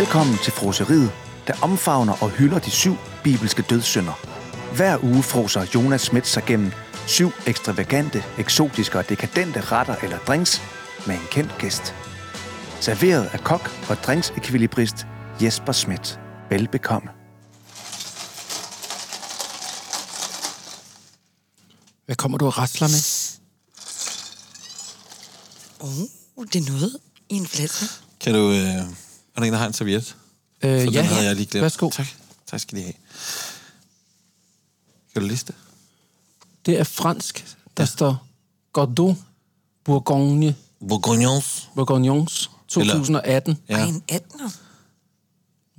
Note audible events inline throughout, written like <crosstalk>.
Velkommen til froseriet, der omfavner og hylder de syv bibelske dødssynder. Hver uge froser Jonas Schmidt sig gennem syv ekstravagante, eksotiske og dekadente retter eller drinks med en kendt gæst. Serveret af kok og drinksekvilibrist Jesper Schmidt. Velbekomme. Hvad kommer du og rasler med? Uh, det er noget i en flaske. Kan du... Øh, er der en, der har en serviet? Øh, For ja, den havde jeg lige glemt. Værsgo. Tak. Tak skal de have. Kan du liste? Det er fransk. Der ja. står Gordon Bourgogne, Bourgognons. Bourgognons 2018. Ja. Ja. Ej, en 18'er.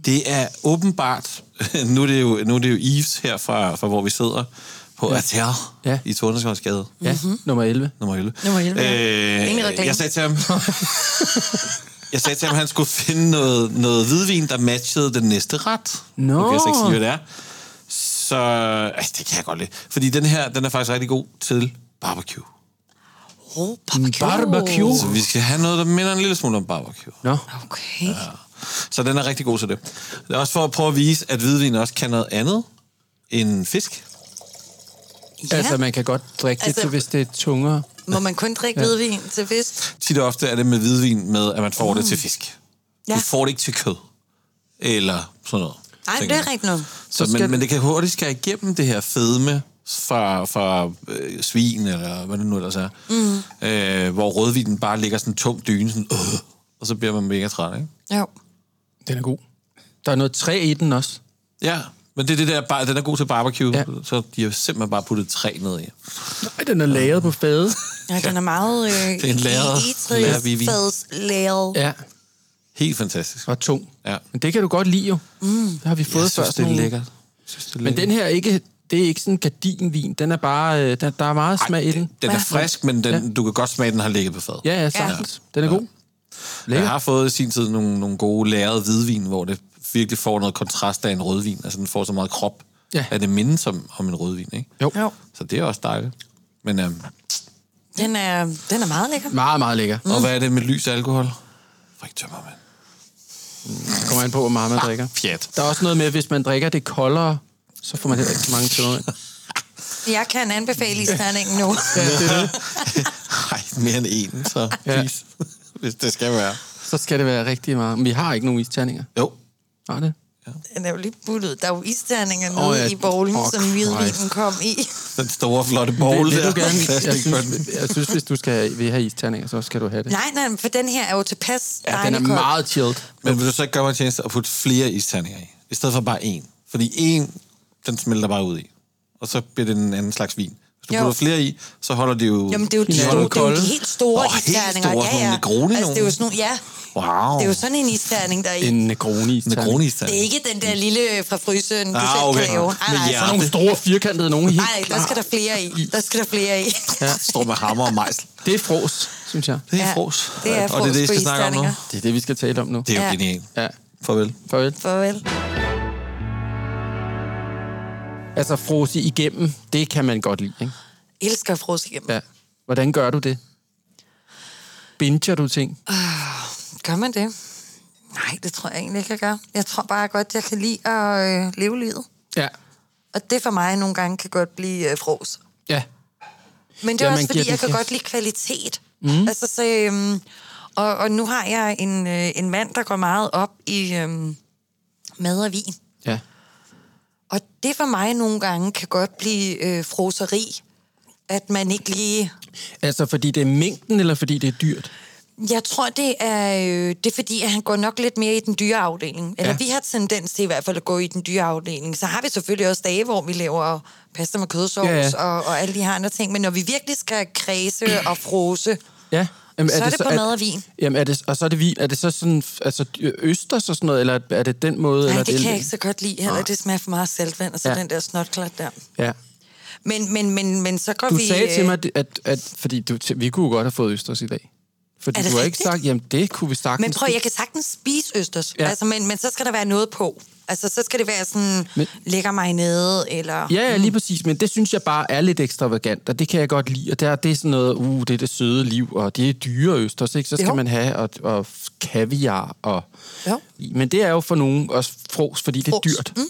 Det er åbenbart... <laughs> nu, er det jo, nu er det jo Yves her fra, fra hvor vi sidder på ja. Ater Ja. i Tordenskjoldsgade. Ja, mm-hmm. nummer 11. Nummer 11. Nummer 11, ja. Ingen reklame. jeg sagde til ham... <laughs> jeg sagde til ham, at han skulle finde noget, noget hvidvin, der matchede den næste ret. Nå. Nu kan jeg så ikke sige, hvad det er. Så altså, det kan jeg godt lide. Fordi den her, den er faktisk rigtig god til barbecue. Oh, barbecue. Barbecue. Så vi skal have noget, der minder en lille smule om barbecue. Nå, Okay. Ja. Så den er rigtig god til det. Det er også for at prøve at vise, at hvidvin også kan noget andet end fisk. ja. altså man kan godt drikke det Altså- til, hvis det er tungere. Må man kun drikke ja. hvidvin til fisk? Tit og ofte er det med hvidvin med, at man får det til fisk. Ja. Du får det ikke til kød. Eller sådan noget. Nej, det er rigtigt noget. Så, skal- men, men det kan hurtigt skære igennem det her fedme fra, fra øh, svin, eller hvad det nu ellers er. Mm. Øh, hvor rødvinen bare ligger sådan en tung dyne, sådan, øh, og så bliver man mega træt, ikke? Jo. Den er god. Der er noget træ i den også. Ja, men det er det der, bare, den er god til barbecue, Ja. ja. så de har simpelthen bare puttet træ ned i. Nej, den er lagret på fade. Ja, den er meget... Øh, <laughs> Det er en lagret- lagret hvidvin. lagret. Ja, Helt fantastisk. og tung. Ja. Men det kan du godt lide jo. Mm. Det har vi fået Jeg før. synes, det er lækkert. Synes, det er Men lækkert. den her er ikke, det er ikke sådan en gardinvin. Den er bare, øh, der, der er meget smag i den. Den er frisk, men den, ja. du kan godt smage, at den har ligget på fad. Ja, ja, sagtens. Den er god. Jeg har fået i sin tid nogle, nogle gode lærede hvidvin, hvor det virkelig får noget kontrast af en rødvin. Altså, den får så meget krop, Ja. at det mindes om, om en rødvin, ikke? Jo. Jo. Så det er også dejligt. Men, øhm, Den er, den er meget lækker. Meget, meget lækker. mm. og hvad er det med lys alkohol? Frik tømmer, mand. Det kommer an på, hvor meget man drikker. Fjat. Der er også noget med, at hvis man drikker det koldere, så får man heller ikke så mange tømmermænd. <laughs> Jeg kan anbefale isterningen nu. <laughs> Ja, det er det. <laughs> Nej, mere end en, så Ja. please. Hvis det skal være. Så skal det være rigtig meget. Men vi har ikke nogen isterninger. Jo. Har det? Den er jo lige buttet. Der er jo isterninger nede oh, ja. ja. i bowlen, oh, som hvidvinen kom i. Den store, flotte bowl Vil, vil der. du gerne, <laughs> jeg, synes, jeg synes, hvis du skal vil have isterninger, så skal du have det. Nej, nej, for den her er jo tilpas Ja, den er kold. meget chilled. Men vil du så ikke gøre mig en tjeneste og putte flere isterninger i? I stedet for bare én. Fordi én, den smelter bare ud i. Og så bliver det en anden slags vin. Hvis du Jo. putter flere i, så holder det jo... Jamen, det er jo de, store, det er jo de helt store helt isterninger. store, sådan nogle Negroni altså, det er jo sådan nogle, ja, Wow. det er jo sådan en isterning, der er i. En Negroni isterning. Negroni Det isterning. er ikke den der lille fra frysen, du Ah, selv okay. kan lave. Nej, nej, hjerte. sådan Nogle store firkantede nogen helt Nej, der skal der flere i. Der skal der flere i. Ja. Står med hammer og mejsel. Det er fros, synes jeg. Det er Ja, fros. det er Og det er fros det, I på skal snakke om nu. isterninger. Det er det, vi skal tale om nu. Det er jo Ja. genialt. Ja, Farvel. farvel. Farvel. Altså, frose igennem, det kan man godt lide, ikke? Elsker fros igennem. Ja. Hvordan gør du det? Binger du ting? Gør man det? Nej, det tror jeg egentlig ikke, jeg gør. Jeg tror bare godt, jeg kan lide at øh, leve livet. Ja. Og det for mig nogle gange kan godt blive øh, fros. Ja. Men det er Ja, også, fordi jeg kan godt lide kvalitet. Mm. Altså, så, øhm, og, og nu har jeg en, øh, en mand, der går meget op i øhm, mad og vin. Ja. Og det for mig nogle gange kan godt blive øh, froseri. At man ikke lige... Altså, fordi det er mængden, eller fordi det er dyrt? Jeg tror, det er, øh, det er fordi, at han går nok lidt mere i den dyre afdeling. Eller Ja. vi har tendens til i hvert fald at gå i den dyre afdeling. Så har vi selvfølgelig også dage, hvor vi laver pasta med kødsovs Ja, ja. Og, og alle de her andre ting. Men når vi virkelig skal kredse og frose, Ja. Jamen, Så er det på mad og vin. Jamen, er det, og så er det vin. Er det så sådan, altså østers og sådan noget, eller er det den måde? nej, eller det kan jeg ikke så godt lide heller. Det smager for meget saltvand, og så Ja. den der snotklat der. Ja. Men, men, men, men så går Du vi... sagde til øh, mig, at, at, at fordi du, vi kunne godt have fået østers i dag. Fordi det du har ikke rigtigt? sagt, jamen det kunne vi sagtens. Men prøv, jeg kan sagtens spise østers, Ja. altså, men, men så skal der være noget på. Altså, så skal det være sådan, Men- lægger mig nede, eller... Ja, ja, lige præcis, men det synes jeg bare er lidt ekstravagant, og det kan jeg godt lide. Og der, det er sådan noget, uh, det er det søde liv, og det er dyre østers, ikke? Så skal Jo. man have og, og kaviar. Og, Jo. Men det er jo for nogen også fros, fordi det er dyrt. Mm.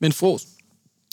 Men fros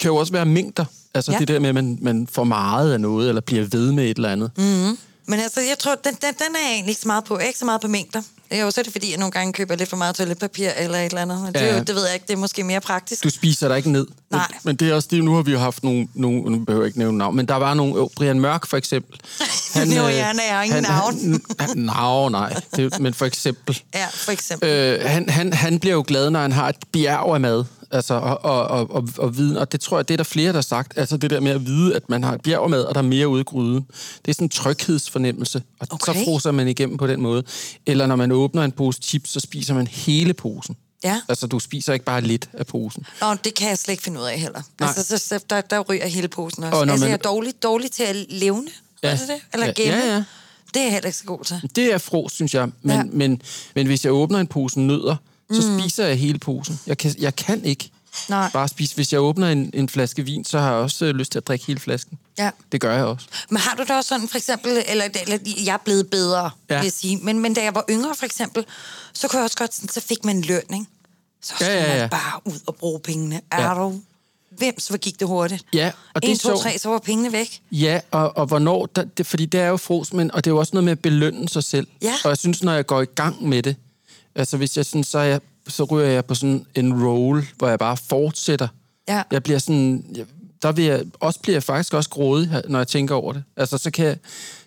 kan jo også være mængder. Altså ja. Ja. det der med, at man, man får meget af noget, eller bliver ved med et eller andet. Mm. Men altså, jeg tror, den, den, den er jeg egentlig ikke så meget på. Jeg er ikke så meget på mængder. Jo, så er det fordi, jeg nogle gange køber lidt for meget toiletpapir eller et eller andet. Men det, Ja. er jo, det ved jeg ikke, det er måske mere praktisk. Du spiser dig ikke ned. Nej. Men, men det er også det, nu har vi jo haft nogle, nogle nu behøver jeg ikke nævne navn, men der var nogle, oh, Brian Mørk for eksempel. <laughs> Jo, øh, ja, han er ingen Han, han, no, <laughs> nej, det, men for eksempel. Ja, for eksempel. Øh, han, han, han bliver jo glad, når han har et bjerg af mad. Altså, og, og, og, og, og viden, og det tror jeg, det er der flere, der har sagt. Altså det der med at vide, at man har et bjerg mad, og der er mere ude i gryden. Det er sådan en tryghedsfornemmelse, og okay. så froser man igennem på den måde. Eller når man åbner en pose chips, så spiser man hele posen. Ja. Altså, du spiser ikke bare lidt af posen. Nå, det kan jeg slet ikke finde ud af heller. Nej. Altså, så, så, der, der ryger hele posen også. Og altså, man- jeg er dårlig, dårlig til at levne. Ja. Det? Eller Ja, gemme. ja, ja. Det er jeg heller ikke så god til. Det er fros, synes jeg. Men. Ja. men, men hvis jeg åbner en pose nødder, så mm. spiser jeg hele posen. Jeg kan, jeg kan ikke Nej. bare spise. Hvis jeg åbner en, en flaske vin, så har jeg også øh, lyst til at drikke hele flasken. Ja. Det gør jeg også. Men har du da også sådan, for eksempel, eller, eller jeg er blevet bedre, Ja. ja. vil jeg sige, men, men da jeg var yngre, for eksempel, så kunne jeg også godt, sådan, så fik man løn, ikke? Så Ja, skulle ja, ja. man bare ud og bruge pengene. Er Ja. du... Hvem, så gik det hurtigt. Ja, og det er 1, 2, sjovt. 3, så var pengene væk. Ja, og, og hvornår, der, det, fordi det er jo fros, men, og det er jo også noget med at belønne sig selv. Ja. Og jeg synes, når jeg går i gang med det, altså hvis jeg sådan, så, er jeg, så ryger jeg på sådan en roll, hvor jeg bare fortsætter. Ja. Jeg bliver sådan, jeg, der vil jeg, også bliver jeg faktisk også grådig, når jeg tænker over det. Altså, så kan jeg,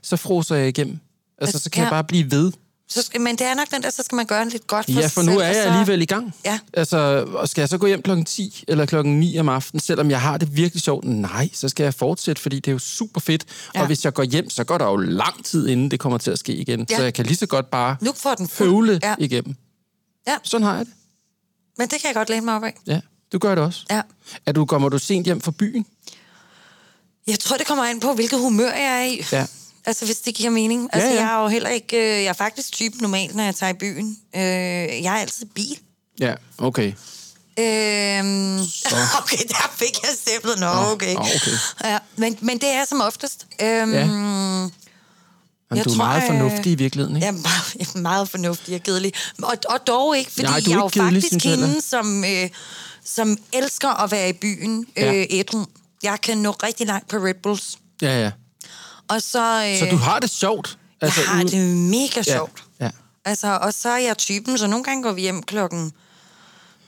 så froser jeg igennem. Altså, så kan ja. jeg bare blive ved. Så skal, men det er nok den der, så skal man gøre lidt godt for Ja, for nu selv, er jeg så- alligevel i gang. Ja. Altså, og skal jeg så gå hjem klokken 10 eller klokken 9 om aftenen, selvom jeg har det virkelig sjovt? Nej, så skal jeg fortsætte, fordi det er jo super fedt. Ja. Og hvis jeg går hjem, så går der jo lang tid, inden det kommer til at ske igen. Ja. Så jeg kan lige så godt bare Nu får den høvle. Ja. igennem. Ja. Sådan har jeg det. Men det kan jeg godt læne mig op af. Ja, du gør det også. Ja. Er du, kommer du sent hjem fra byen? Jeg tror, det kommer an på, hvilket humør jeg er i. Ja. Altså, hvis det giver mening. Altså, ja. jeg er jo heller ikke... øh, Jeg er faktisk typen normalt, når jeg tager i byen. Øh, jeg er altid bil. Ja, okay. Øhm, <laughs> okay, der fik jeg stemplet. Nå, okay. Nå, okay. Ja, men, men det er som oftest. Øhm, Ja. ja. Men Jeg du er tror, meget øh, fornuftig i virkeligheden, ikke? Jeg er meget, <laughs> jeg meget fornuftig og kedelig. Og, og dog ikke, fordi Nej, jeg er jo kedelig, faktisk jeg hende, som, øh, som elsker at være i byen øh, Ja. ædru. Jeg kan nå rigtig langt på Red Bulls. Ja, ja. Og så... Øh, Så du har det sjovt? jeg har ude- det mega sjovt. Ja, ja. Altså, og så er jeg typen, så nogle gange går vi hjem klokken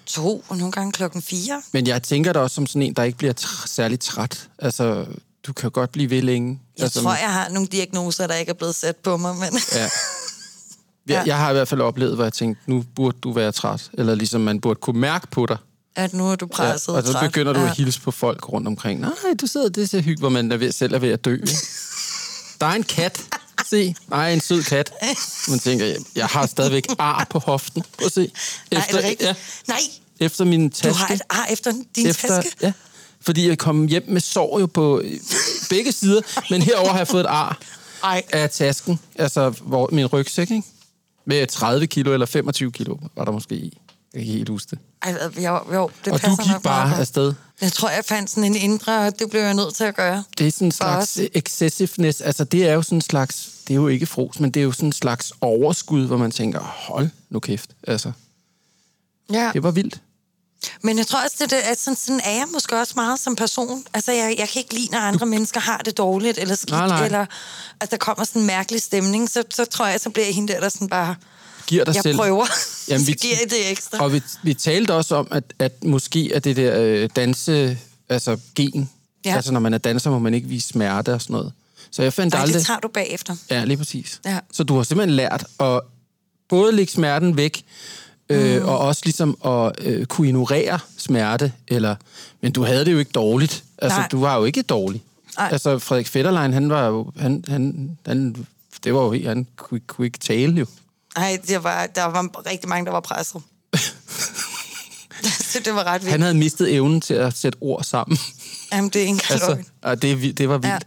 to, og nogle gange klokken fire. Men jeg tænker da også som sådan en, der ikke bliver tr- særlig træt. Altså, du kan godt blive ved længe. Jeg altså, tror, jeg har nogle diagnoser, der ikke er blevet sat på mig, men... Ja. <laughs> Jeg, jeg har i hvert fald oplevet, hvor jeg tænkte, nu burde du være træt. Eller ligesom man burde kunne mærke på dig. at nu er du presset og så træt. begynder du ja. at hilse på folk rundt omkring. Nej, du sidder det ser hyggeligt, hvor man er ved, selv er ved at dø. <laughs> Der er en kat. Se, nej, en sød kat. Man tænker, jeg, jeg har stadigvæk ar på hoften. Prøv at se. Nej, er det rigtigt? ja, Nej, efter min taske. du har et ar efter din efter, taske. Ja, fordi jeg kom hjem med sår jo på øh, begge sider, men herover har jeg fået et ar Ej. af tasken, altså hvor, min rygsæk, ikke? Med 30 kilo eller 25 kilo var der måske i. Jeg kan ikke helt huske det. Ej, jo, jo, det Og du passer gik nok bare meget afsted. Jeg tror, jeg fandt sådan en indre, og det blev jeg nødt til at gøre. Det er sådan en slags os. excessiveness. Altså, det er jo sådan en slags... Det er jo ikke fros, men det er jo sådan en slags overskud, hvor man tænker, hold nu kæft. Altså, Ja. det var vildt. Men jeg tror også, det, at sådan, sådan er jeg måske også meget som person. Altså, jeg, jeg kan ikke lide, når andre mennesker har det dårligt eller skidt, Nej, nej. eller at der kommer sådan en mærkelig stemning, så, så tror jeg, så bliver jeg hende der, der sådan bare, Giver dig jeg selv. prøver, <laughs> Jamen, så vi- giver jeg det ekstra. Og vi, vi talte også om, at, at måske er det der øh, danse, altså gen, ja. Ja. altså når man er danser, må man ikke vise smerte og sådan noget. Så jeg fandt Nej, aldrig... det tager du bagefter. Ja, lige præcis. Ja. Så du har simpelthen lært at både lægge smerten væk, øh, Mm. og også ligesom at øh, kunne ignorere smerte, eller, men du havde det jo ikke dårligt. Altså, Nej. du var jo ikke dårlig. Nej. Altså, Frederik Fetterlein, han var jo, han, han, han, det var jo helt, han kunne, kunne ikke tale jo. Nej, det var, der var rigtig mange, der var presset. <laughs> så det var ret vildt. Han havde mistet evnen til at sætte ord sammen. Jamen, det er ikke engang altså, og det, det var vildt. Ja.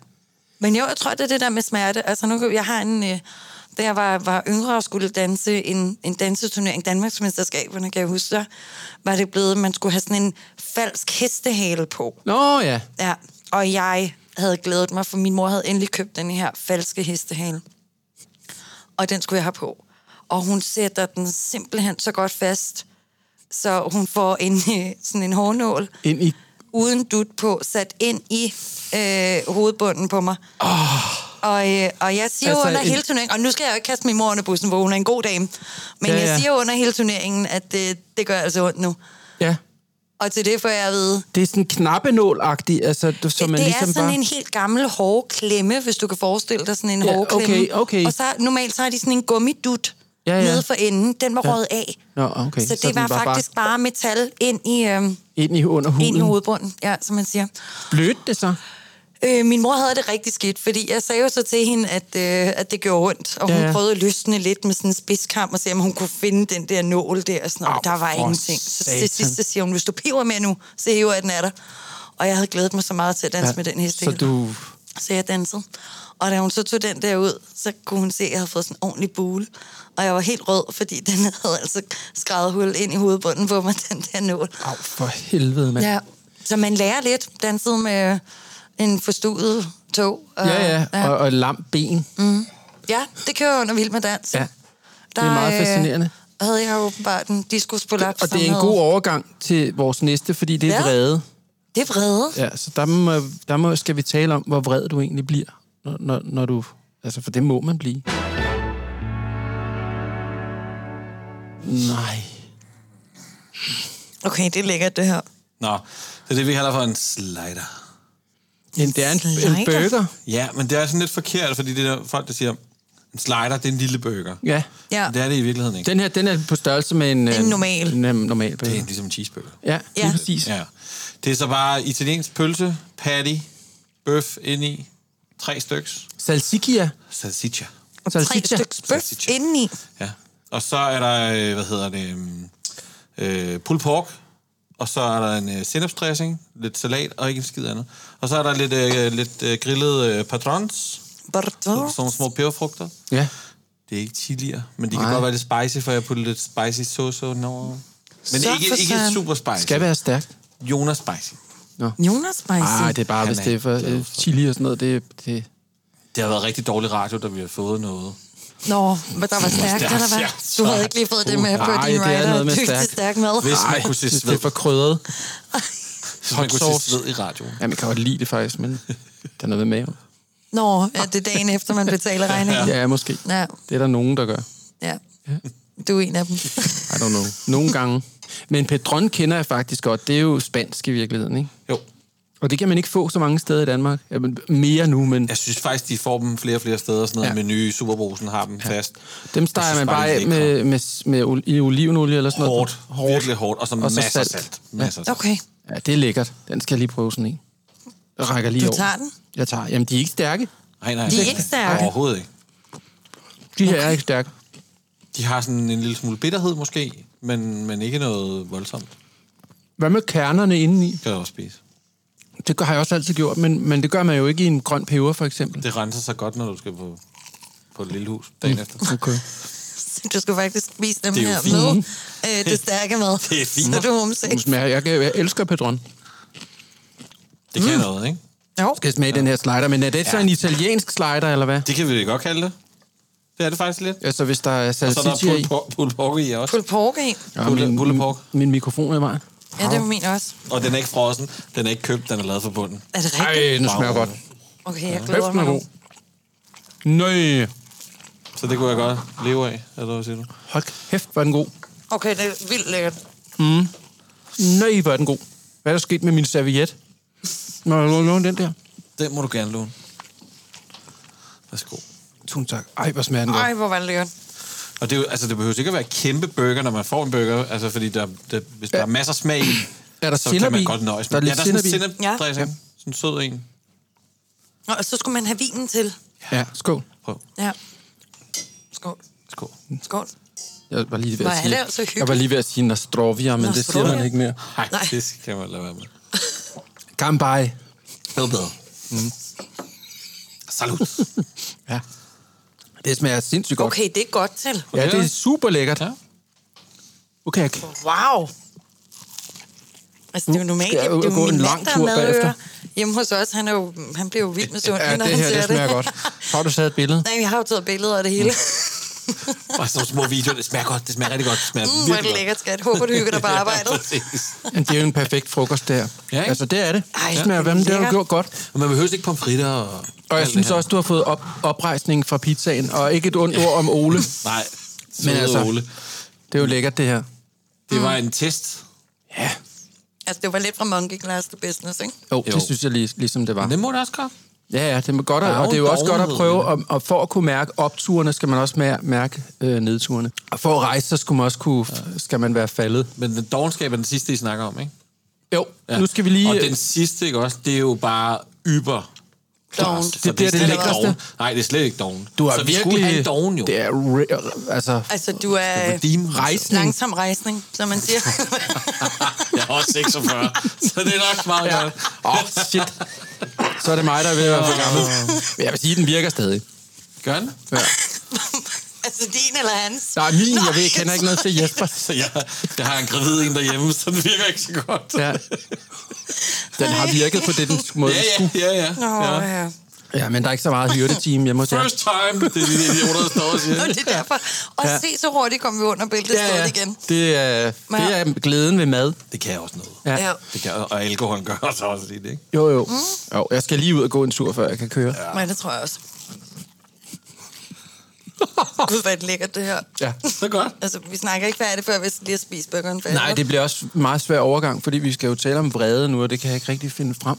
Men jo, jeg tror, det er det der med smerte. Altså, nu, jeg har en... Øh, da jeg var, var yngre og skulle danse en, en danseturnering, Danmarksmesterskaberne, kan jeg huske, så var det blevet, at man skulle have sådan en falsk hestehale på. Nå ja. Ja, og jeg havde glædet mig, for min mor havde endelig købt den her falske hestehale. Og den skulle jeg have på. Og hun sætter den simpelthen så godt fast, så hun får en, <laughs> øh, sådan en hårnål Ind i... uden dut på, sat ind i øh, hovedbunden på mig. Oh. Og, øh, og jeg siger Altså, under en- hele turneringen, og nu skal jeg jo ikke kaste min mor under bussen, hvor hun er en god dame, men Ja, ja, jeg siger under hele turneringen, at det, det gør altså ondt nu. Ja. Og til det får jeg at vide, Det er sådan knappenål-agtigt, altså, så det, man det ligesom er sådan bare... en helt gammel hårklemme, hvis du kan forestille dig sådan en Ja, hårklemme. okay, okay. Og så normalt så har de sådan en gummidut Ja, ja, nede for enden. Den var Ja. røget af. Nå, okay. Så det Så var var bare- faktisk bare metal ind i, øhm, Ind i under huden. ind i hovedbunden, ja, som man siger. Blødt det så? Øh, min mor havde det rigtig skidt, fordi jeg sagde jo så til hende, at, øh, at det gjorde ondt, og Ja, hun ja. prøvede at løsne lidt med sådan en spidskam og se, om hun kunne finde den der nål der, og sådan noget. Au, Der var ingenting. Så til sidst så siger hun, hvis du piver med nu, så hiver jeg den af dig. Og jeg havde glædet mig så meget til at danse ja, med den hest. Så du... Så jeg dansede. Og da hun så tog den der ud, så kunne hun se, at jeg havde fået sådan en ordentlig bule. Og jeg var helt rød, fordi <laughs> den havde altså skrevet hul ind i hovedbunden på mig, <laughs> den der nål. Au, for helvede, mand. Ja, så man lærer lidt. Dansede med en forstuet tog. og- Ja, ja, og, og lam ben. Mm. Ja, det kører under Vild med Dans. Ja, det er meget fascinerende. Øh, havde jeg åbenbart en diskusprolaps. Og det er en god overgang til vores næste, fordi det er Ja. vrede. Det er vrede. Ja, så der, må, der må, skal vi tale om, hvor vred du egentlig bliver, når, når, når du... Altså, for det må man blive. Nej. Okay, det er lækkert, det her. Nå, det er det, vi kalder for en slider. En, det er en, en burger. Ja, men det er sådan lidt forkert, fordi det der folk, der siger, en slider, det er en lille burger. Ja. Ja. Det er det i virkeligheden ikke. Den her, den er på størrelse med en... En normal. En, en normal burger. Det er ligesom en cheeseburger. Ja, lige Ja. præcis. Ja. Det er så bare italiensk pølse, patty, bøf ind i, tre styks, Salsiccia. salsiccia. Tre Salsiccia. stykker bøf Salsiccia. indeni. Ja. Og så er der, øh, hvad hedder det, øhm, øh, pulled pork, og så er der en øh, sennepsdressing, lidt salat og ikke en skid andet. Og så er der lidt, øh, lidt øh, grillet øh, patrons, Bordeaux. Sådan nogle små peberfrugter. Ja. Det er ikke chilier, men de kan Nej. godt være lidt spicy, for jeg putter lidt spicy sauce over. Men Så ikke, for ikke super spicy. Skal være stærkt. Jonas spicy. Jonas Spicy. Nej, det er bare, Han hvis er det er for glad øh, for. chili og sådan noget. Det, det, Det har været rigtig dårlig radio, da vi har fået noget. Nå, men der var stærkt, eller hvad? Du havde ikke lige fået det med på Nej, din det er noget med stærkt. stærk mad. Hvis man kunne se det er sved. for krydret. Hvis man kunne se sauce. sved i radioen. Ja, man kan godt lide det faktisk, men <laughs> der er noget med maven. Nå, ja, det er dagen efter, man betaler <laughs> regningen. Ja, måske. Ja, Det er der nogen, der gør. ja. Du er en af dem. I don't know. Nogle gange. Men Pedron kender jeg faktisk godt. Det er jo spansk i virkeligheden, ikke? Jo. Og det kan man ikke få så mange steder i Danmark. Jamen, mere nu, men Jeg synes faktisk, de får dem flere og flere steder. Sådan noget Ja. ja. menu i Superbrusen har dem ja. fast. dem steger man bare, af med, med, med, med i olivenolie eller sådan noget. Hårdt. hårdt. Virkelig hårdt. Og så Og så masser salt. salt. Masser salt. Okay. Ja, det er lækkert. Den skal jeg lige prøve sådan en. Jeg rækker lige Du over. tager den? Jeg tager. Jamen, de er ikke stærke. Nej, nej. De er nej. ikke stærke. Overhovedet ikke. De her er ikke stærke. De har sådan en lille smule bitterhed måske, men, men ikke noget voldsomt. Hvad med kernerne indeni? Det kan jeg også spise. Det har jeg også altid gjort, men, men det gør man jo ikke i en grøn peber, for eksempel. Det renser sig godt, når du skal på, på et lille hus dagen efter. Okay. <laughs> Du skal faktisk spise dem Det er her fint. med øh, det stærke mad. <laughs> Det er fint. Så du er jeg, jeg elsker Pedron. Det kan mm. noget, ikke? Jo. Skal jeg smage den her slider, men er det så Ja. en italiensk slider, eller hvad? Det kan vi godt kalde det. Det er det faktisk lidt. Altså, hvis der er Og så er der salsiccia i. pulled pork i også. Pulled pork i. Ja, pulled- min, pulled pork. min, min mikrofon er i vejen. Ja, det er min også. Og den er ikke frossen. Den er ikke købt. Den er lavet fra bunden. Er det rigtigt? Ej, den smager godt. Okay, jeg glæder er mig god. Nøj. Så det kunne jeg godt leve af, eller hvad siger du? Hold kæft, er den god. Okay, det er vildt lækkert. Nøj, hvor er den god. Hvad er der sket med min serviet? Må jeg låne den der? Den må du gerne låne. Værsgo. Tusind tak. Ej, hvor smager den godt. Ej, hvor var det. Og det, er jo, altså, det behøver ikke at være kæmpe burger, når man får en burger. Altså, fordi der, der, hvis der er masser af smag i, Er der så kan man godt nøjes Der er med. ja, der er sådan en sennep-dressing. Ja. Sådan en sød en. Nå, og så skulle man have vinen til. Ja, skål. Prøv. Ja. Skål. Skål. Skål. Jeg var lige ved at er sige, altså jeg var lige ved at sige Nostrovia, men det siger Nostrovia. man ikke mere. Nej, Nej. det kan man lade være med. Kampai. Hed bedre. Mm. Salut. <laughs> Ja. Det smager sindssygt godt. Okay, det er godt til. Ja, det er super lækkert. Ja. Okay, kan- Wow. Altså, det er jo normalt, det er jo min en mand, lang er tur bagefter. Hjemme hos os, han, er jo, han bliver jo vild med sund, Ja, når det han her, ser det smager godt. Så har du taget et billede. <laughs> Nej, jeg har jo taget billeder af det hele. <laughs> Og sådan nogle små videoer. Det smager godt. Det smager rigtig godt. Det smager Mm, er virkelig det lækkert, skat. Håber, du hygger dig på arbejdet. <laughs> Ja. Men det er jo en perfekt frokost, der. Ja, ikke? Altså, det er det. Ej, det smager, er hvad, det har du gjort godt. Og man behøver ikke pomfritter og... Og jeg synes også, du har fået op, oprejsning fra pizzaen, og ikke et ondt ord om Ole. <laughs> Nej, Men altså- altså... Ole. Det er jo lækkert, det her. Det var en test. Ja. Altså, det var lidt fra monkey class to business, ikke? Jo, Jo. det synes jeg lige, ligesom det var. Men det må det også godt. Ja, ja, det er godt, at, Der er og det er jo også godt at prøve, og, og for at kunne mærke opturene, skal man også mær- mærke øh, nedturene. Og for at rejse, så skulle man også kunne, skal man være faldet. Men den dogenskab er den sidste, I snakker om, ikke? Jo, ja. nu skal vi lige... Og den sidste, ikke også, det er jo bare yber. Dovent. Så Det bliver det slet ikke lækreste. Nej, det er slet ikke doven. du har så vi virkelig... skulle have en doven, jo. Det er... Re- altså, Altså, du er redeem rejsning. langsom rejsning, som man siger. <laughs> Jeg er også 46, så det er nok meget Ja. godt. Åh, oh, shit. <laughs> Så er det mig, der er ved at være for gammel. Men jeg vil sige, at den virker stadig. Gør den? Ja. <laughs> altså, din eller hans? Nej, min, jeg ved, jeg kender ikke noget til Jesper. Så jeg, <laughs> jeg har en gravid en derhjemme, så den virker ikke så godt. Ja. Den har virket på det, den måde, ja, ja, skulle. ja, ja. Nå, ja. ja. Ja, men der er ikke så meget hyrdeteam hjemme hos jer. First time, det er de idioter, der står og Nå, siger. <laughs> det er derfor. Og Ja. se, så hurtigt kom vi under bæltet Ja, ja. igen. Det er, det er glæden ved mad. Det kan også noget. Ja. Ja. Det kan, og alkohol gør også også lidt, ikke? Jo, jo. jo. Jeg skal lige ud og gå en tur, før jeg kan køre. Nej, det tror jeg også. <laughs> Gud, hvad er det lækkert, det her. Ja. Så godt. Altså, vi snakker ikke færdigt, før vi lige har spist burgeren færdig. Nej, det bliver også meget svær overgang, fordi vi skal jo tale om vrede nu, og det kan jeg ikke rigtig finde frem.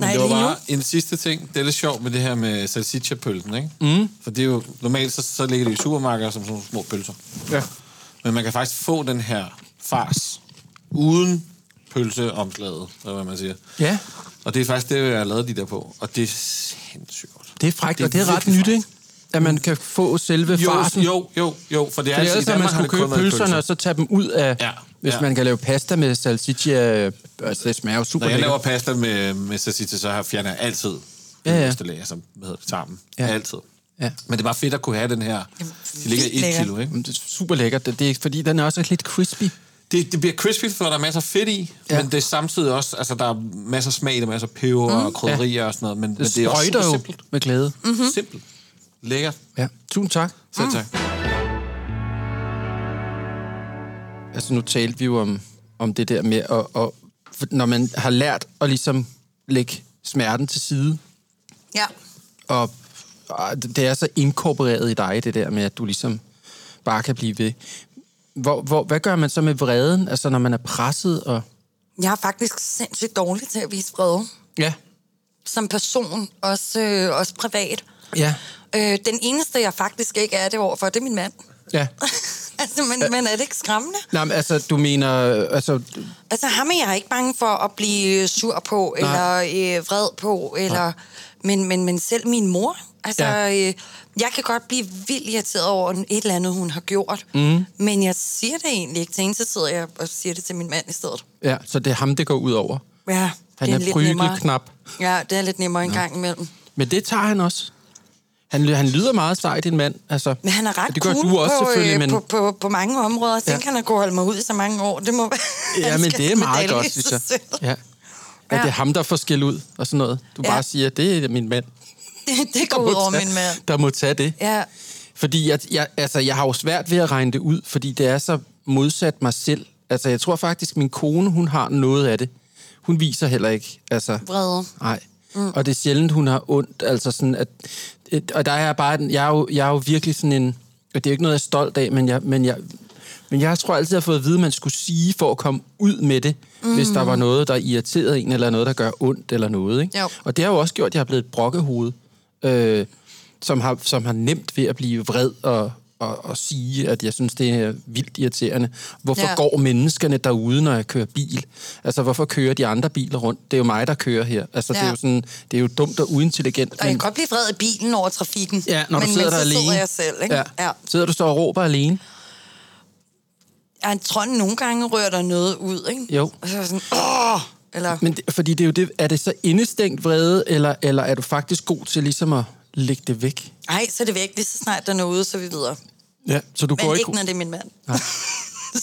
Nej, det var bare en sidste ting. Det er lidt sjovt med det her med salsiccia-pølsen, ikke? Mm. For det er jo, normalt så, så ligger det i supermarkeder som sådan nogle små pølser. Ja. Men man kan faktisk få den her fars uden pølseomslaget, eller hvad man siger. Ja, Og det er faktisk det, jeg har lavet de der på. Og det er sindssygt godt. det er frækt, Det er og det er ret nyt, ikke? At man kan få selve Jo, farsen. jo, jo, jo, for det er, For det er altså, at man skulle det købe pølserne, og så tage dem ud af... Ja, Hvis ja. man kan lave pasta med salsiccia, øh, altså det smager jo super Når jeg laver pasta med, med salsiccia, så har- fjerner jeg altid Ja, ja. som hvad hedder det, tarmen. Ja. Altid. Ja. Men det er bare fedt at kunne have den her. De ligger i et kilo, ikke? Men Det er super lækkert, det det er, fordi den er også lidt crispy. Det, det bliver crispy, for der er masser af fedt i, Ja. men det er samtidig også, altså der er masser af smag, der er masser af peber mm. og krydderier ja. og sådan noget, men, men Det, det er også super jo simpelt. med glæde. Mm. Mm. Simpelt. Lækkert. Ja, tusind tak. Selv tak. Altså nu talte vi jo om, om det der med, at, at, for når man har lært at ligesom lægge smerten til side, Ja. og, og det er så inkorporeret i dig, det der med, at du ligesom bare kan blive ved. Hvor, hvor, hvad gør man så med vreden, altså når man er presset? Og... Jeg er faktisk sindssygt dårlig til at vise vrede. Ja, Som person, også, øh, også privat. ja, Øh, den eneste, jeg faktisk ikke er det overfor, det er min mand. ja. <laughs> altså, men, men er det ikke skræmmende? Nej, men altså, du mener, altså, Altså, ham er jeg ikke bange for at blive sur på, Nej. eller øh, vred på, eller... Men, men, men selv min mor, altså... Ja. Ja. Øh, jeg kan godt blive vildt irriteret over et eller andet, hun har gjort. Mm. Men jeg siger det egentlig ikke til hende, så sidder jeg og siger det til min mand i stedet. ja, så det er ham, det går ud over. Ja, Han det er lidt nemmere. brygelknap. Ja, det er lidt nemmere en gang imellem. Men det tager han også. Han, han lyder meget sej, din mand. Altså, Men han er ret det gør cool du også på, selvfølgelig, øh, men... på, på, på mange områder. Jeg Ja. tænker, han har kunnet holde mig ud i så mange år. Det må være... Ja, men det er meget godt, synes jeg. selv. Ja. At Ja. det er ham, der får skæld ud og sådan noget. Du Ja. bare siger, det er min mand. Det, det går ud over tage- min mand. Der må tage det. Ja, Fordi jeg, jeg, altså, jeg har jo svært ved at regne det ud, fordi det er så modsat mig selv. Altså, jeg tror faktisk, min kone, hun har noget af det. Hun viser heller ikke. Altså, vrede. Nej. Mm. Og det er sjældent, hun har ondt. Altså sådan, at, et, og der er jeg bare, jeg er, jo, jeg er jo virkelig sådan en, og det er jo ikke noget, jeg er stolt af, men jeg, men jeg, men jeg tror altid, at jeg har fået at vide, at man skulle sige for at komme ud med det, mm. hvis der var noget, der irriterede en, eller noget, der gør ondt, eller noget. Ikke? Jo. Og det har jo også gjort, at jeg er blevet et brokkehoved, øh, som, har, som har nemt ved at blive vred og, og, og sige, at jeg synes, det er vildt irriterende. Hvorfor ja. Går menneskerne derude, når jeg kører bil? Altså, hvorfor kører de andre biler rundt? Det er jo mig, der kører her. Altså, ja. det, er jo sådan, det er jo dumt og uintelligent. Og jeg kan godt blive vred i bilen over trafikken. ja, når men, du sidder men der så alene. sidder jeg selv, ikke? Ja. ja. Sidder du så og råber alene? Jeg tror, at nogle gange rører der noget ud, ikke? Jo. Og så er sådan, åh! Eller, Men det, fordi det er jo det, er det så indestængt vrede, eller, eller er du faktisk god til ligesom at lægge det væk. Ej, så er det væk lige så snart der er noget ude, så vi videre. Ja, så du Men går ikke, ikke... når det er min mand. <laughs>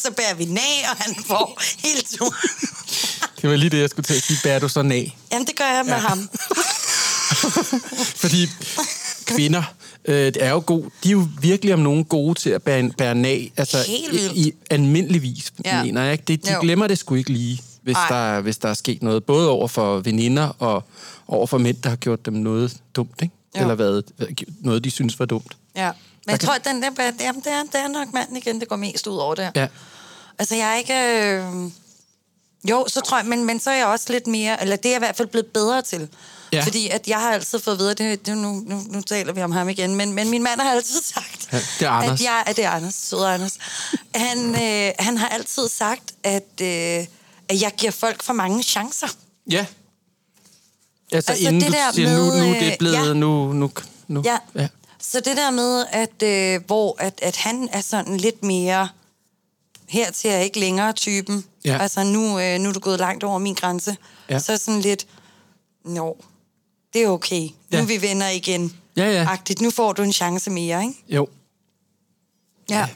så bærer vi nag, og han får helt turen. <laughs> Det var lige det, jeg skulle til at sige. Bærer du så af? Jamen, det gør jeg med ja. ham. <laughs> Fordi kvinder, øh, det er jo god, de er jo virkelig om nogen gode til at bære, bære nag. Altså, i, i almindelig vis, ja. Ja. mener jeg. Ikke? Det, de Jo. glemmer det sgu ikke lige, hvis Ej. der, hvis der er sket noget. Både over for veninder og over for mænd, der har gjort dem noget dumt. Ikke? Jo. Eller været, noget, de synes var dumt. Ja. Men jeg tror, at den der, jamen, det, er, det er nok manden igen, det går mest ud over der. Ja. Altså, jeg er ikke... Øh... Jo, så tror jeg, men, men så er jeg også lidt mere, eller det er jeg i hvert fald blevet bedre til. Ja. Fordi at jeg har altid fået at vide, det, det, nu, nu, nu taler vi om ham igen, men, men min mand har altid sagt, Ja, det er Anders. at jeg, at det er Anders, søde Anders. Han, øh, han har altid sagt, at, øh, at jeg giver folk for mange chancer. Ja. Altså, Altså, inden det du der siger, nu, nu med, er det øh, blevet, ja. nu, nu, nu. Ja. ja. Så det der med, at øh, hvor at, at han er sådan lidt mere her til jeg ikke længere typen. Ja. Altså nu, øh, nu er du gået langt over min grænse. Ja. Så sådan lidt, nå, det er okay. Nu Ja. er vi venner igen. Ja, ja. Agtigt. Nu får du en chance mere, ikke? Jo. Ja.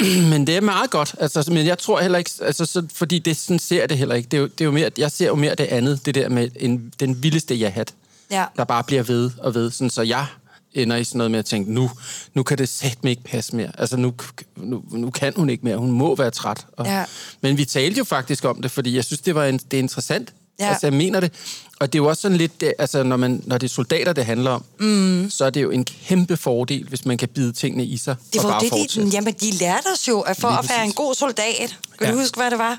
<clears throat> Men det er meget godt. Altså, men jeg tror heller ikke, altså, så, fordi det sådan ser jeg det heller ikke. Det er, jo, det er jo mere, jeg ser jo mere det andet, det der med en, den vildeste jeg Ja. der bare bliver ved og ved, sådan, så jeg ender i sådan noget med at tænke, nu, nu kan det satme ikke passe mere. Altså, nu, nu, nu kan hun ikke mere. Hun må være træt. Og, Ja. Men vi talte jo faktisk om det, fordi jeg synes, det var en, det er interessant. Ja. Altså, jeg mener det. Og det er jo også sådan lidt, det, altså, når, man, når det er soldater, det handler om, mm. så er det jo en kæmpe fordel, hvis man kan bide tingene i sig Det og var bare det, fortsætte. de, jamen, de lærte os jo, at for Lige at være en god soldat, kan Ja. du huske, hvad det var?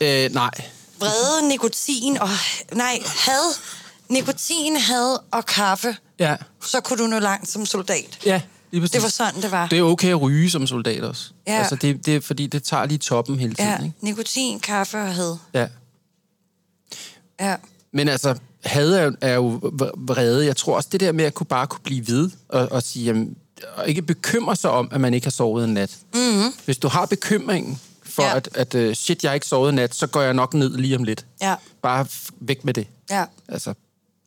Øh, nej. Vrede, nikotin og... Nej, had, nikotin, had og kaffe. Ja. Så kunne du nå langt som soldat. Ja, lige præcis. Det var sådan, det var. Det er okay at ryge som soldat også. Ja. Altså, det, det er, fordi det tager lige toppen hele tiden, Ja, ikke? nikotin, kaffe og had. Ja. Ja. Men altså, had er, jo- er jo vrede. Jeg tror også, det der med at kunne bare kunne blive ved og, og sige, jamen, og ikke bekymre sig om, at man ikke har sovet en nat. Mm-hmm. Hvis du har bekymringen for, Ja. at, at uh, shit, jeg har ikke sovet en nat, så går jeg nok ned lige om lidt. Ja. Bare væk med det. Ja. Altså,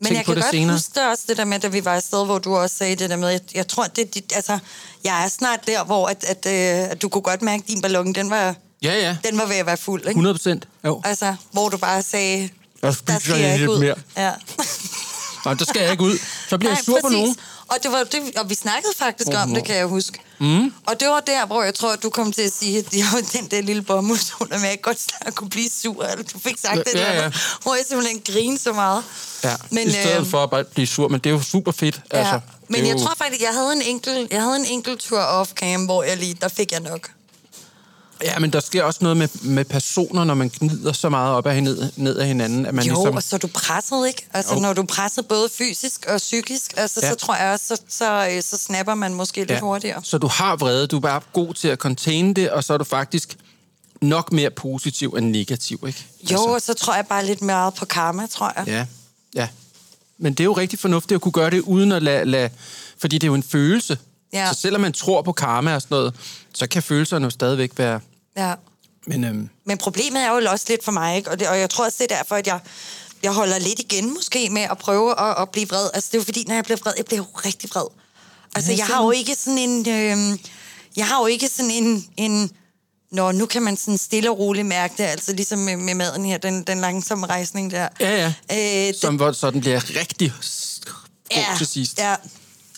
Men jeg kan godt senere. huske det også, det der med, da vi var et sted, hvor du også sagde det der med, jeg, jeg tror, det, det, altså, jeg er snart der, hvor at, at, øh, at du kunne godt mærke, at din ballon, den var, Ja, ja. den var ved at være fuld, ikke? 100 procent. Jo. Altså, hvor du bare sagde, Jeg der skal jeg ikke ud. mere. Ja. <laughs> Nå, der skal jeg ikke ud. Så bliver jeg sur på nogen. Og, det var det, og vi snakkede faktisk om Mhm. det, kan jeg huske. Mm. Og det var der, hvor jeg tror, at du kom til at sige, at jeg var den der lille bomuldsol, <laughs> med jeg godt snart kunne blive sur. Eller du fik sagt det Ja, der, ja. hvor jeg simpelthen grinede så meget. Ja, Men, i stedet øh, for at bare blive sur. Men det er jo super fedt. Ja, altså, men jeg jo, tror faktisk, jeg havde en enkelt, jeg havde en enkelt tur off-cam, hvor jeg lige, der fik jeg nok. Ja, men der sker også noget med, med personer, når man gnider så meget op af ned, ned af hinanden, at man jo, ligesom... og så er du presset, ikke? Altså, Jo. når du er presset både fysisk og psykisk, altså, Ja. så tror jeg også, så, så, øh, så snapper man måske lidt hurtigere. Så du har vrede, du er bare god til at contain det, og så er du faktisk nok mere positiv end negativ, ikke? Jo, og så tror jeg bare lidt mere på karma, tror jeg. Ja, ja. Men det er jo rigtig fornuftigt at kunne gøre det uden at lade... lade fordi det er jo en følelse. Ja. Så selvom man tror på karma og sådan noget, så kan følelserne jo stadigvæk være... Ja. Men øhm, Men problemet er jo også lidt for mig, ikke? Og, det, og jeg tror også, det er derfor, at jeg, jeg holder lidt igen måske med at prøve at, at blive vred. Altså, det er jo fordi, når jeg bliver vred, jeg bliver jo rigtig vred. Altså, Ja, jeg har jo ikke sådan en... Øh, jeg har jo ikke sådan en... en Nå, nu kan man sådan stille og roligt mærke det, altså ligesom med, med maden her, den, den langsomme rejsning der. ja, ja. Øh, det, Som, hvor, så den bliver rigtig god til sidst. Ja.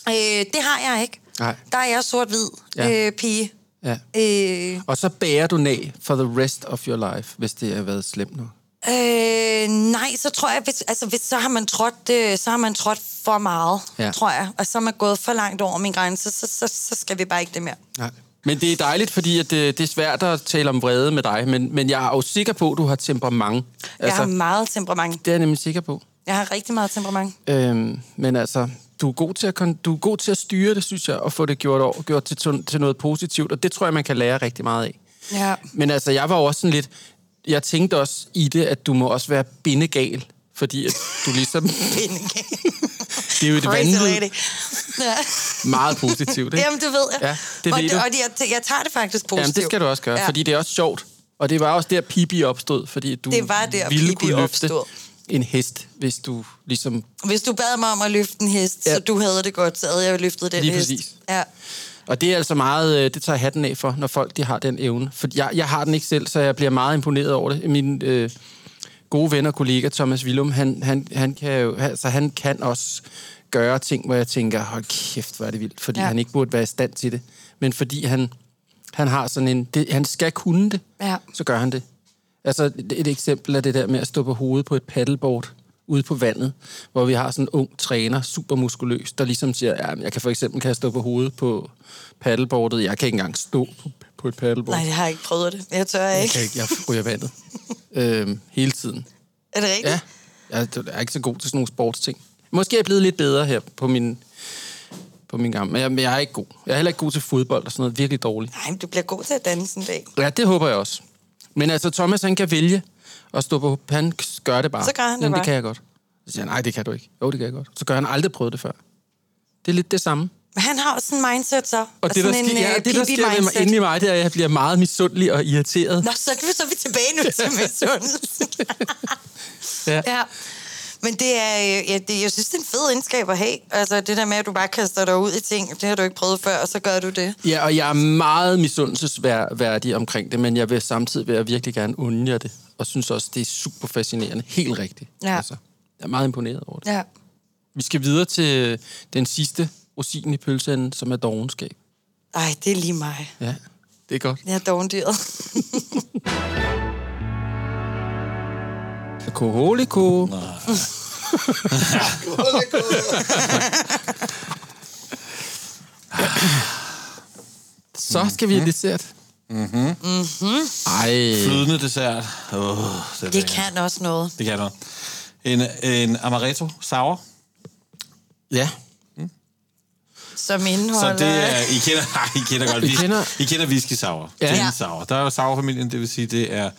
Øh, det har jeg ikke. Nej. Der er jeg sort-hvid Ja. øh, pige. Ja. Øh, Og så bærer du ned for the rest of your life, hvis det har været slemt nu. Øh, nej, så tror jeg, hvis, altså, hvis, så, har man trådt, øh, så har man trådt for meget, Ja. ja. tror jeg. Og så er man gået for langt over min grænse, så, så, så skal vi bare ikke det mere. Nej. Men det er dejligt, fordi at det, det er svært at tale om vrede med dig, men, men jeg er jo sikker på, at du har temperament. Altså, jeg har meget temperament. Det er jeg nemlig sikker på. Jeg har rigtig meget temperament. Øhm, men altså, du er, god til at, du er god til at styre det, synes jeg, og få det gjort, over, gjort til, til, noget positivt, og det tror jeg, man kan lære rigtig meget af. Ja. Men altså, jeg var også sådan lidt... Jeg tænkte også i det, at du må også være bindegal, fordi at du ligesom... <laughs> det er jo et. Ja. Meget positivt, ikke? Jamen, det ved. Ja, det og, ved du. Og jeg, jeg tager det faktisk positivt. Jamen, det skal du også gøre, ja. Fordi det er også sjovt. Og det var også der, Pibi opstod, fordi du Det var der, ville Pippi kunne løfte opstod. En hest, hvis du ligesom... Hvis du bad mig om at løfte en hest, ja. Så du havde det godt, så havde jeg løftet den Lige hest. præcis. Ja. Og det er altså meget, øh, det tager hatten af for, når folk de har den evne. For jeg, jeg har den ikke selv, så jeg bliver meget imponeret over det. Min øh, gode ven og kollega Thomas Willum, han, han, han, kan jo, altså, han kan også gøre ting, hvor jeg tænker, hold kæft, hvor er det vildt, fordi ja. han ikke burde være i stand til det. Men fordi han, han har sådan en, det, han skal kunne det, Ja. så gør han det. Altså et, et eksempel er det der med at stå på hovedet på et paddleboard ude på vandet, hvor vi har sådan en ung træner, super muskuløs, der ligesom siger, ja, jeg kan for eksempel kan jeg stå på hovedet på paddleboardet, jeg kan ikke engang stå på, på et paddleboard. Nej, det har jeg ikke prøvet det. Jeg tør jeg ikke. kan ikke, jeg ryger vandet. øhm, hele tiden. Er det rigtigt? Ja, jeg er ikke så god til sådan nogle sportsting. Måske er jeg blevet lidt bedre her på min, på min gamle, men jeg, men jeg er ikke god. Jeg er heller ikke god til fodbold og sådan noget, virkelig dårligt. Nej, men du bliver god til at danse en dag. Ja, det håber jeg også. Men altså, Thomas, han kan vælge at stå på... Han gør det bare. Så gør han det Men bare. det kan jeg godt. Så siger han, nej, det kan du ikke. Jo, det kan jeg godt. Så gør han aldrig prøvet det før. Det er lidt det samme. Men han har også sådan en mindset så. Og det, der, sker, ja, øh, det, der sker Pippi-mindset. inde i mig, det er, at jeg bliver meget misundelig og irriteret. Nå, så er, vi, så er vi tilbage nu til <laughs> misundelse. Ja. ja. Men det er, øh, ja, det, jeg synes, det er en fed egenskab at have. Altså det der med, at du bare kaster dig ud i ting, det har du ikke prøvet før, og så gør du det. ja, og jeg er meget misundelsesværdig omkring det, men jeg vil samtidig være virkelig gerne unde jer det. Og synes også, det er super fascinerende. Helt rigtigt. Ja. Altså, jeg er meget imponeret over det. Ja. Vi skal videre til den sidste rosinen i pølseenden, som er dogenskab. Ej, det er lige mig. Ja, det er godt. Jeg er dogendyret. <laughs> Alkoholiko. Så skal vi have dessert. Mhm. Ej. Flydende dessert. Oh, det, Det kan også noget. Det kan noget. En, en amaretto sour. Ja. Som indeholder... Så det er, I kender, ej, <laughs> I kender godt, I I kender- I kender whisky sour. Ja. Ja. sour. Der er jo sour-familien, det vil sige, det er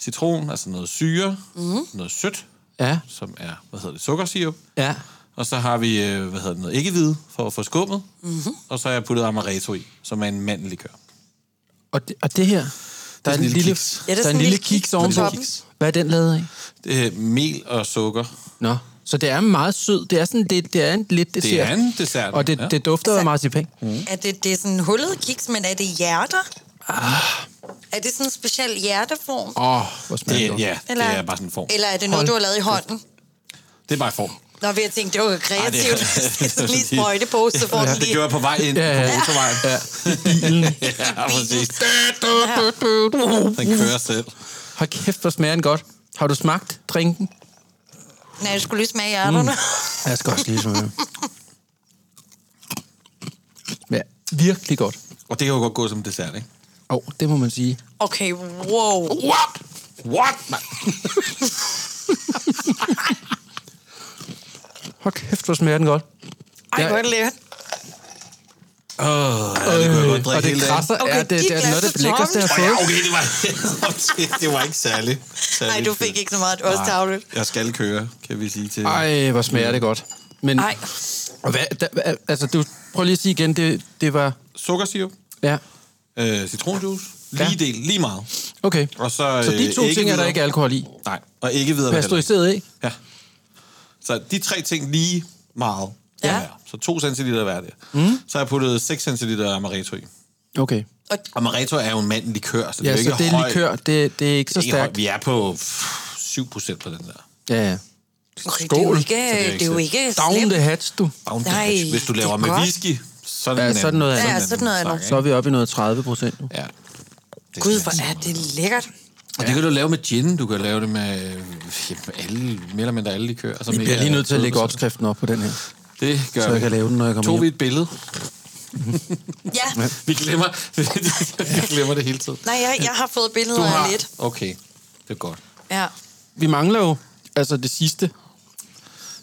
citron, altså noget syre, mm. noget sødt, Ja. som er, hvad hedder det, sukkersirup. Ja. Og så har vi, øh, hvad hedder det, noget æggehvide for at få skummet. Mm-hmm. Og så har jeg puttet amaretto i, som er en mandellikør. Og det, og det her, der er, en en lille, kiks. Ja, er der er en lille kiks kiks på ovenpå. Hvad er den lavet af? Det er mel og sukker. Nå, så det er meget sød. Det er sådan det, det er en lidt dessert. Det er en dessert. Og det, ja. det dufter af marcipan. Er det, det er sådan hullet kiks, men er det hjerter? Ah. Er det sådan en speciel hjerteform? Åh, oh, hvor smager det, er, ja, Eller, det er bare sådan en form. Eller er det noget, Hold du har lavet i hånden? Det er bare form. Nå, vi har tænkt, det var kreativt. Ej, det er- <laughs> lige fordi- sprøjtepose, så får Ja, den det lige... gjorde jeg på vej ind Ja, ja. på motorvejen. Ja, i bilen. <laughs> ja, præcis. Den kører selv. Hold kæft, hvor smager den godt. Har du smagt drinken? Nej, jeg skulle lige smage hjerterne. Mm. Jeg skal også lige smage. Ja, virkelig godt. Og det kan jo godt gå som dessert, ikke? Åh, oh, det må man sige. Okay, wow. What? What? man? Hold kæft, hvor smager den godt. Ej, hvor er det lækkert. Åh, ja, det kunne jeg godt drikke og det hele dagen. krasser, Okay, ja, det, de det er noget af er det lækreste, jeg har ja, fået. okay, det var, <laughs> det var ikke særlig. særlig Nej, du fik ikke så meget. Også tavligt. Jeg skal køre, kan vi sige til. Ej, hvor smager det godt. Men, Ej, hvad, da, altså, du, prøv lige at sige igen, det, det var... Sukkersirup, Ja, øh, citronjuice, lige Ja. del, lige meget. okay. Og så, Så de øh, to ting er der ikke alkohol i. Nej, og ikke videre. Pasteuriseret ikke? Ja. Så de tre ting lige meget. Ja. hver. Så 2 centiliter hver der. Mm. Så har jeg puttet 6 centiliter amaretto i. Okay. Amaretto er jo en mand likør, så det Ja, er jo så ikke det er høj, likør, det, det er ikke så ikke stærkt. Vi er på pff, 7 procent på den der. Ja, ja. okay, det er jo Skål. ikke, det ikke er jo ikke Down the hatch, du. Down the Nej, hatch. Hvis du det laver er med whisky, så er det Ja, en så er det anden- noget Ja, andet. så er det noget andet. Så er vi oppe i noget 30 procent nu. Ja. Det Gud, hvor er det lækkert. Og det kan du lave med gin, du kan lave det med, øh, med alle, mere eller mindre alle likører. Altså Vi bliver lige nødt til at lægge opskriften op på den her. Det gør Så vi. jeg kan lave den, når jeg kommer Tog hjem. vi et billede? <laughs> Ja, Vi glemmer, <laughs> vi glemmer det hele tiden. nej, jeg, jeg har fået billeder Du af har... lidt. Okay, det er godt. Ja. Vi mangler jo altså det sidste.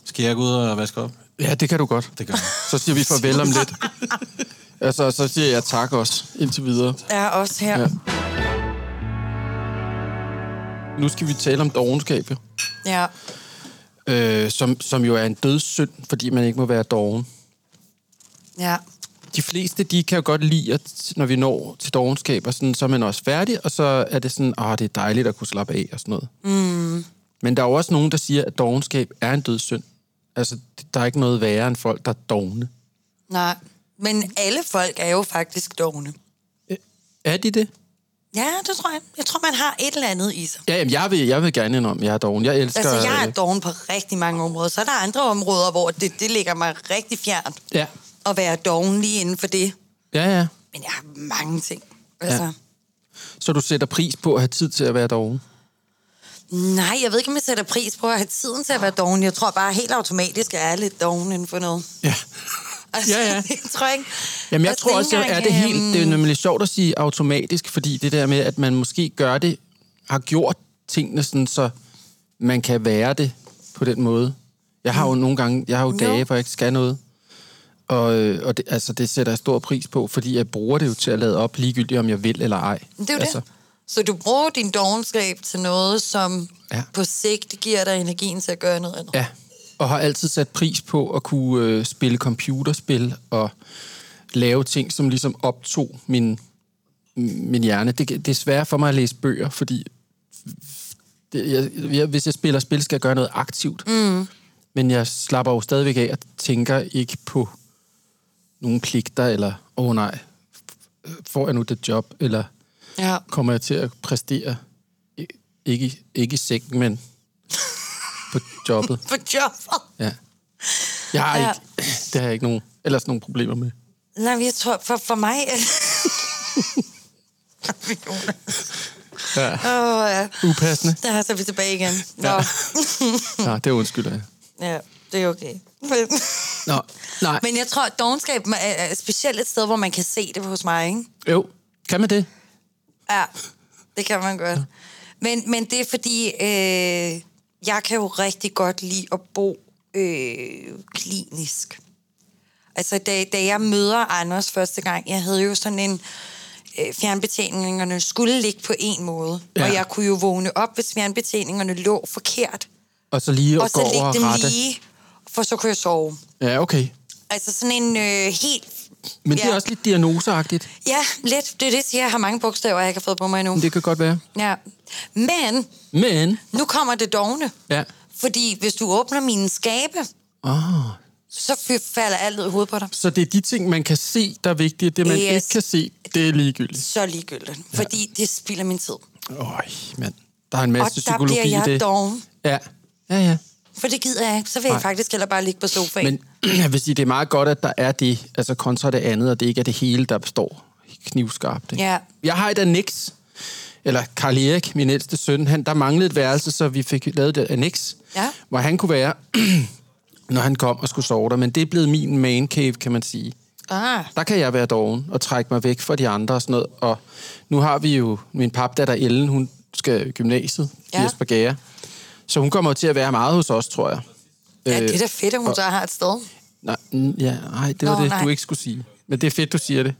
Skal jeg gå ud og vaske op? Ja, det kan du godt. Det gør jeg. Så siger vi farvel om lidt. <laughs> Altså, så siger jeg tak også indtil videre. Ja, også her. Ja. Nu skal vi tale om dogenskab, jo. ja. øh, som, som jo er en dødssynd, fordi man ikke må være doven. ja. De fleste, de kan jo godt lide, at når vi når til dogenskab, og sådan, så er man også færdig, og så er det sådan, åh, det er dejligt at kunne slappe af og sådan noget. Mm. Men der er jo også nogen, der siger, at dogenskab er en dødssynd. Altså, der er ikke noget værre end folk, der er dogne. Nej, men alle folk er jo faktisk dogne. Er de det? Ja, det tror jeg. Jeg tror, man har et eller andet i sig. Ja, jamen, jeg vil, jeg vil gerne indrømme, jeg er doven. Jeg elsker... Altså, jeg er øh, doven på rigtig mange områder. Så er der andre områder, hvor det, det ligger mig rigtig fjernt Ja, at være doven lige inden for det. ja, ja. Men jeg har mange ting. Altså, Ja. Så du sætter pris på at have tid til at være doven? Nej, jeg ved ikke, om jeg sætter pris på at have tiden til at være doven. Jeg tror bare helt automatisk, at jeg er lidt doven inden for noget. Ja. Altså, Ja, ja. <laughs> jeg tror ikke... Jamen, jeg Altså, tror også, at er det helt... Det er øhm, nemlig sjovt at sige automatisk, fordi det der med, at man måske gør det, har gjort tingene sådan, så man kan være det på den måde. Jeg har jo nogle gange, jeg har jo Jo. dage, hvor jeg ikke skal noget. Og, øh, og det, altså, det sætter jeg stor pris på, fordi jeg bruger det jo til at lade op, ligegyldigt om jeg vil eller ej. Det er jo altså, det. Så du bruger din dogenskab til noget, som Ja. på sigt giver dig energien til at gøre noget andet. Ja, og har altid sat pris på at kunne øh, spille computerspil og lave ting, som ligesom optog min, min hjerne. Det, det er svært for mig at læse bøger, fordi det, jeg, jeg, hvis jeg spiller spil, skal jeg gøre noget aktivt. Mm. Men jeg slapper jo stadigvæk af og tænker ikke på nogle pligter, eller, åh oh, nej, får jeg nu det job, eller Ja. kommer jeg til at præstere, ikke, ikke i sengen, men på jobbet. <laughs> På jobbet. Ja. Jeg har Ja. ikke, <clears throat> det har jeg ikke nogen, ellers nogen problemer med. Nej, jeg tror, for, for mig... Ja. Åh, oh, ja. Upassende. Der så er vi tilbage igen. Nå, Ja. ja. Nej, det undskylder jeg. ja, det er okay. Nå, nej. men jeg tror, at dogenskab er specielt et sted, hvor man kan se det hos mig, ikke? Jo, kan man det? Ja, det kan man godt. Men, men det er fordi, øh, jeg kan jo rigtig godt lide at bo øh, klinisk. Altså, da, da jeg møder Anders første gang, jeg havde jo sådan en... Øh, skulle ligge på en måde, Ja. ja. og jeg kunne jo vågne op, hvis fjernbetjeningerne lå forkert, Og så lige og gå så lægge og dem rette. lige, for så kunne jeg sove. Ja, okay. Altså sådan en øh, helt... Men det er Ja. også lidt diagnoseagtigt. Ja, lidt. Det er det, jeg. Jeg har mange bogstaver, jeg ikke har fået på mig endnu. Det kan godt være. Ja. Men Men, nu kommer det dogne. ja. Fordi hvis du åbner mine skabe, Oh, så falder alt ud i hovedet på dig. så det er de ting, man kan se, der er vigtige. Det, man Yes. ikke kan se, det er ligegyldigt. Så ligegyldigt. Fordi det spilder min tid. Øj, mand. Der er en masse Og der psykologi bliver jeg i det. doven. Ja, ja, ja. For det gider jeg ikke. Så vil jeg Nej. faktisk heller bare ligge på sofaen. Men <clears throat> jeg vil sige, det er meget godt, at der er det, altså kontra det andet, og det ikke er det hele, der består knivskarpt. Ikke? Ja. Jeg har et annex, eller Karl Erik, min ældste søn, han, der manglede et værelse, så vi fik lavet et annex, Ja. hvor han kunne være, <clears throat> når han kom og skulle sove der. Men det er blevet min man cave, kan man sige. Ah, Der kan jeg være doven og trække mig væk fra de andre og sådan noget. Og nu har vi jo min papdatter Ellen, hun skal i gymnasiet, ja. Jesper Gære. Så hun kommer til at være meget hos os, tror jeg. ja, Øh, det er da fedt, at hun så har et sted. Nej, mm, ja, nej, det var Nå, det, nej. du ikke skulle sige. Men det er fedt, du siger det.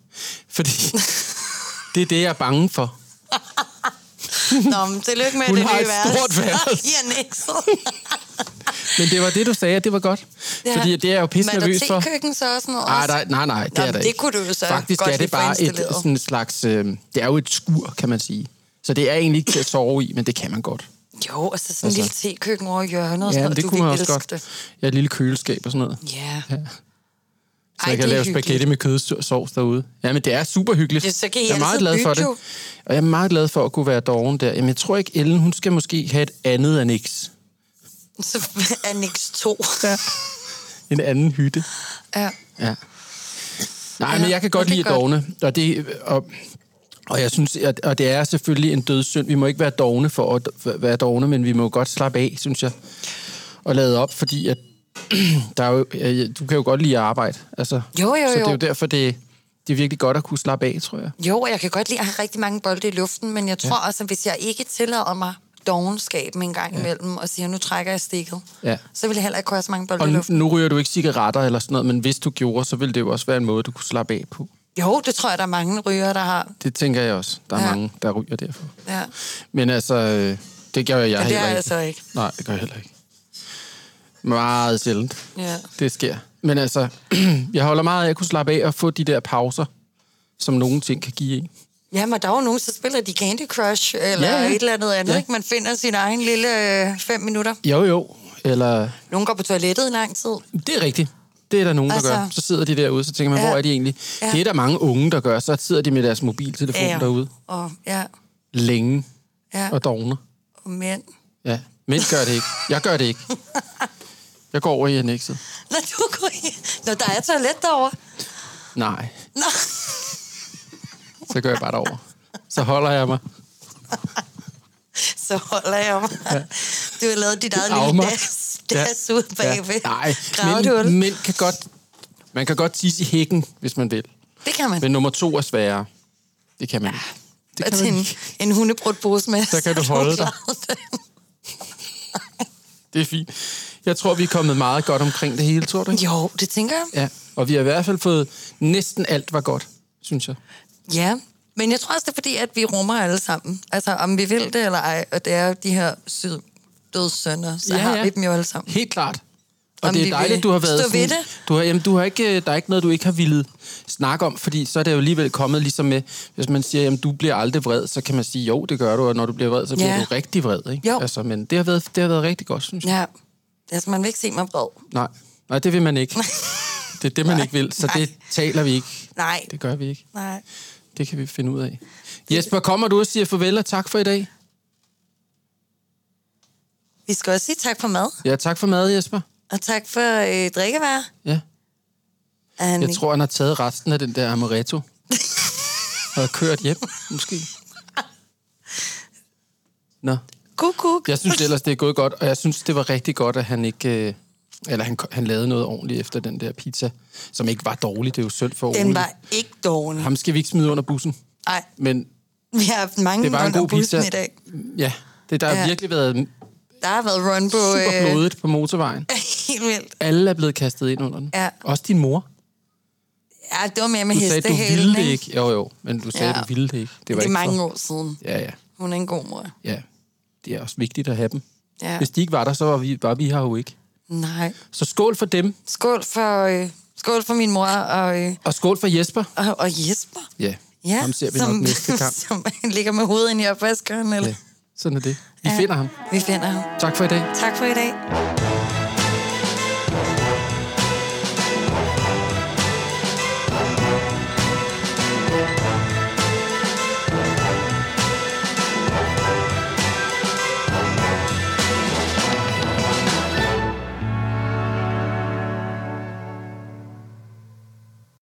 Fordi <laughs> det er det, jeg er bange for. <laughs> Nå, men tillykke med Hun det har nye et stort værelse. <laughs> Men det var det, du sagde, det var godt. Ja. Fordi det er jeg jo pisse Men er nervøs der for. tekøkken så også noget? Nej, også? nej, nej, nej, det Nå, er der det ikke. kunne du jo så Faktisk godt er det bare et sådan slags... Øh, det er jo et skur, kan man sige. Så det er egentlig ikke til at sove i, men det kan man godt. Jo, og så sådan en Altså- lille tekøkken over hjørnet. Og sådan Ja, noget. det du kunne man også godt. Det. Jeg har et lille køleskab og sådan noget. Ja. Ja. Så Ej, jeg kan lave hyggeligt. spaghetti med kødsovs derude. Ja, men det er super hyggeligt. Ja, så kan I jeg er meget glad for det. jo. Og jeg er meget glad for at kunne være doven der. Jamen, jeg tror ikke, Ellen, hun skal måske have et andet annex. Så <laughs> annex 2. Ja. En anden hytte. Ja. Ja. Nej, Ja, men jeg kan godt det er lide godt. dogne. Og det, og, og jeg synes, at, og det er selvfølgelig en dødssynd. Vi må ikke være dogne for at være dogne, men vi må godt slappe af, synes jeg. Og lade op, fordi at, <clears throat> der er jo, du kan jo godt lide at arbejde. Altså, Jo, jo, Så det er jo. jo derfor, det, det er virkelig godt at kunne slappe af, tror jeg. Jo, og jeg kan godt lide at have rigtig mange bolde i luften, men jeg tror ja. også, at hvis jeg ikke tillader mig dogenskaben en gang ja. imellem, og siger, nu trækker jeg stikket, Ja. så vil jeg heller ikke kunne have så mange bolde Og i nu, luften. nu ryger du ikke cigaretter eller sådan noget, men hvis du gjorde, så ville det jo også være en måde, du kunne slappe af på. Jo, det tror jeg, der er mange ryger, der har. Det tænker jeg også. Der er Ja. ja. mange, der ryger derfor. Ja. Men altså, øh, det gør jeg det heller er ikke. jeg så ikke. Nej, det gør jeg heller ikke. Meget sjældent. Ja. Det sker. Men altså, <clears throat> jeg holder meget af at kunne slappe af og få de der pauser, som nogle ting kan give en. Ja, men der er jo nogen, så spiller de Candy Crush, eller Ja, ja, ja. ja. et eller andet andet, Ja. ja. ikke? Man finder sin egen lille øh, fem minutter. Jo, jo. Eller... Nogen går på toilettet i lang tid. Det er rigtigt. Det er der nogen, der Altså- gør. Så sidder de derude, så tænker man, Ja. hvor er de egentlig? Ja. Det er der mange unge, der gør. Så sidder de med deres mobiltelefon Ja. derude Og, ja, længe ja. og dogner. og mænd. Ja, mænd gør det ikke. Jeg gør det ikke. <laughs> Jeg går over i annexet. Når du går i... Når der er toilet derovre. Nej, Nå, så gør jeg bare derover. Så holder jeg mig. <laughs> så holder jeg mig. Ja. Du har lavet dit eget lille Das, das ud bagved. Nej, men mænd kan godt... Man kan godt tisse i hækken, hvis man vil. Det kan man. Men nummer to er sværere. Det kan man ikke. Det kan man en, en hundebrud pose med. Så kan du holde dig. <laughs> Det er fint. Jeg tror, vi er kommet meget godt omkring det hele, tror du ikke? Jo, det tænker jeg. Ja, og vi har i hvert fald fået... Næsten alt var godt, synes jeg. Ja, men jeg tror også, det er fordi, at vi rummer alle sammen. Altså, om vi vil det eller ej, og det er de her syd dødssønner, så Ja, har ja. vi dem jo alle sammen. Helt klart. Og Om det er dejligt, du har været stå ved sådan, det. Du har, jamen, du har ikke, der er ikke noget, du ikke har ville snakke om, fordi så er det jo alligevel kommet ligesom med, hvis man siger, jamen du bliver aldrig vred, så kan man sige, jo, det gør du, og når du bliver vred, så bliver Ja. du rigtig vred. Ikke? Jo. Altså, men det har, været, det har været rigtig godt, synes jeg. Ja, altså, man vil ikke se mig bred. Nej. Nej, det vil man ikke. <laughs> Det er det, man ikke vil, så det taler vi ikke. Nej, Det gør vi ikke. nej. Det kan vi finde ud af. Jesper, kommer du og siger farvel og tak for i dag? Vi skal også sige tak for mad, Ja, tak for mad, Jesper. og tak for øh, drikkevær. Ja. Han, Jeg tror, han har taget resten af den der amaretto. <laughs> og har kørt hjem, måske. Nå. Kuk, kuk. Jeg synes ellers, det er gået godt, og jeg synes, det var rigtig godt, at han ikke... øh, Eller han, han lavede noget ordentligt efter den der pizza, som ikke var dårlig. Det er jo synd for Den Ole. var ikke dårlig. Ham skal vi ikke smide under bussen. Nej, Men vi har haft mange det var en god pizza. i dag. Ja, det, der har Ja. virkelig været Der har været run på... super Øh, blodigt på motorvejen. <laughs> helt vildt. Alle er blevet kastet ind under den. Ja. Også din mor. Ja, det var mere med Du sagde, du ville det ikke? ikke. Jo, jo, men du sagde, Ja. du ville det ikke. Det var Det er ikke mange for... år siden. Ja, ja, Hun er en god mor. ja. Det er også vigtigt at have dem. Ja. Hvis de ikke var der, så var vi, var vi her jo ikke. Nej. Så skål for dem, Skål for, øh, skål for min mor og, øh, og skål for Jesper. og, og Jesper. Ja, Ja, ham ser vi som, nok næste <laughs> kamp. som <laughs> ligger med hovedet ind i opvaskeren. Eller? Ja, sådan er det. Vi Ja. finder ham. Vi finder ham. Tak for i dag. Tak for i dag.